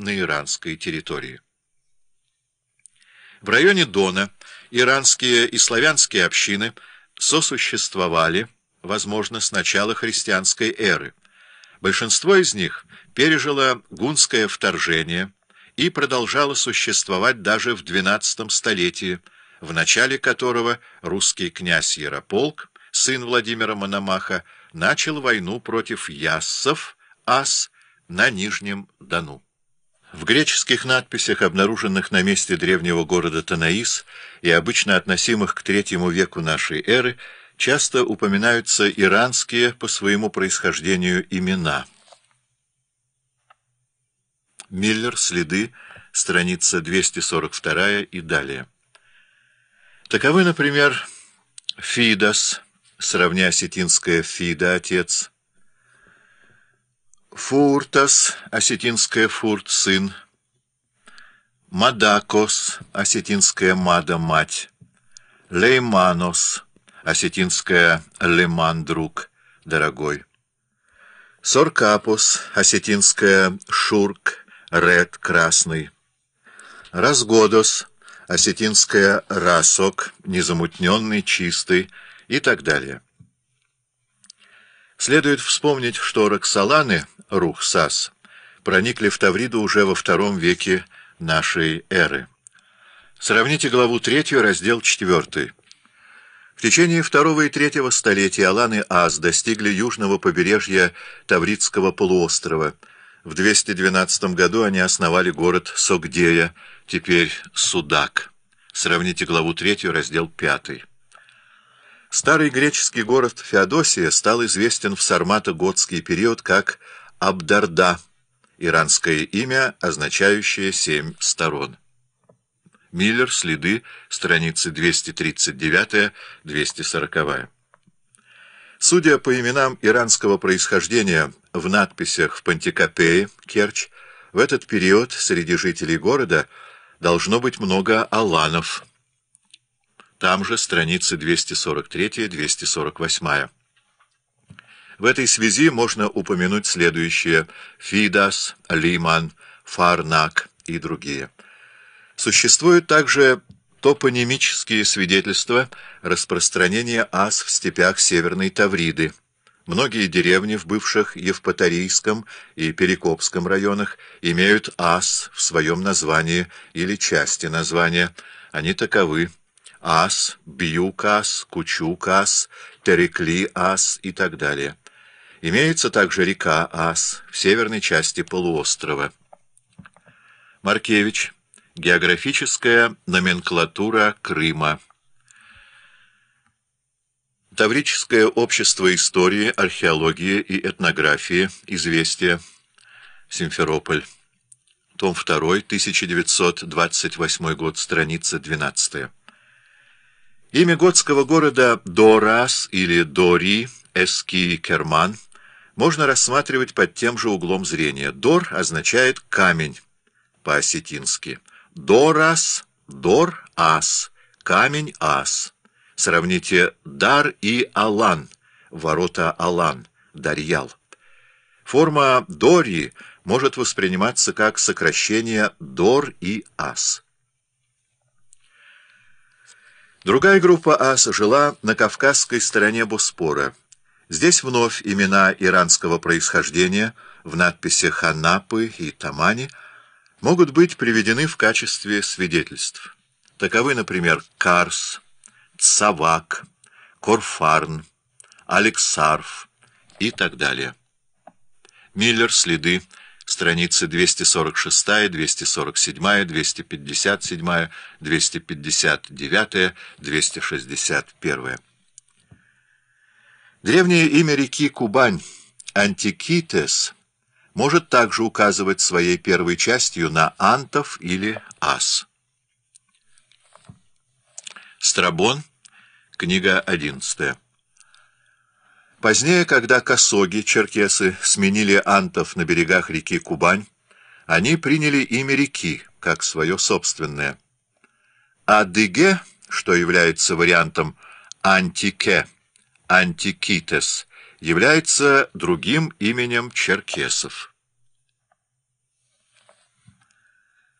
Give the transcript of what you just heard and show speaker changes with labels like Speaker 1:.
Speaker 1: на иранской территории. В районе Дона иранские и славянские общины сосуществовали, возможно, с начала христианской эры. Большинство из них пережило гунское вторжение и продолжало существовать даже в XII столетии, в начале которого русский князь Ярополк, сын Владимира Мономаха, начал войну против яссов, ас, на Нижнем Дону. В греческих надписях, обнаруженных на месте древнего города Танаис и обычно относимых к третьему веку нашей эры, часто упоминаются иранские по своему происхождению имена. Миллер, следы, страница 242 и далее. Таковы, например, Фидас, сравня осетинское Фида, отец, Фуртас, осетинская Фурт, сын, Мадакос, осетинская Мада, мать, Лейманос, осетинская Леман, друг, дорогой, Соркапус, осетинская Шурк, Ред, красный, Разгодос, осетинская Расок, незамутненный, чистый и так далее. Следует вспомнить, что Роксоланы, Рухсас, проникли в Тавриду уже во втором веке нашей эры. Сравните главу 3, раздел 4. В течение второго и третьего столетия Аланы Аз достигли южного побережья Тавридского полуострова. В 212 году они основали город Согдея, теперь Судак. Сравните главу 3, раздел 5. Старый греческий город Феодосия стал известен в сармато-готский период как Абдарда, иранское имя, означающее «семь сторон». Миллер, следы, страницы 239-240. Судя по именам иранского происхождения в надписях в Пантикопее, Керчь, в этот период среди жителей города должно быть много аланов – там же страницы 243-248. В этой связи можно упомянуть следующие Фидас, Лиман, Фарнак и другие. Существуют также топонимические свидетельства распространения ас в степях Северной Тавриды. Многие деревни в бывших Евпаторийском и Перекопском районах имеют ас в своем названии или части названия. Они таковы Ас, Бьюкас, Кучукас, Терекли-Ас и так далее. Имеется также река Ас в северной части полуострова. Маркевич. Географическая номенклатура Крыма. Таврическое общество истории, археологии и этнографии. Известия. Симферополь. Том 2, 1928 год, страница 12. Имя готского города Дорас или Дори, Эски Керман, можно рассматривать под тем же углом зрения. Дор означает «камень» по-осетински. Дорас, Дор-ас, камень-ас. Сравните Дар и Алан, ворота Алан, Дарьял. Форма Дори может восприниматься как сокращение Дор и Ас. Другая группа ас жила на кавказской стороне Боспора. Здесь вновь имена иранского происхождения в надписях Анапы и Тамани могут быть приведены в качестве свидетельств. Таковы, например, Карс, Цавак, Корфарн, Алексарф и так далее. Миллер, следы, страницы 246, 247, 257, 259, 261. Древнее имя реки Кубань, Антикитес, может также указывать своей первой частью на антов или ас. Страбон, книга 11. Позднее, когда косоги, черкесы, сменили антов на берегах реки Кубань, они приняли имя реки, как свое собственное. А Дыге, что является вариантом антике, антикитес, является другим именем черкесов.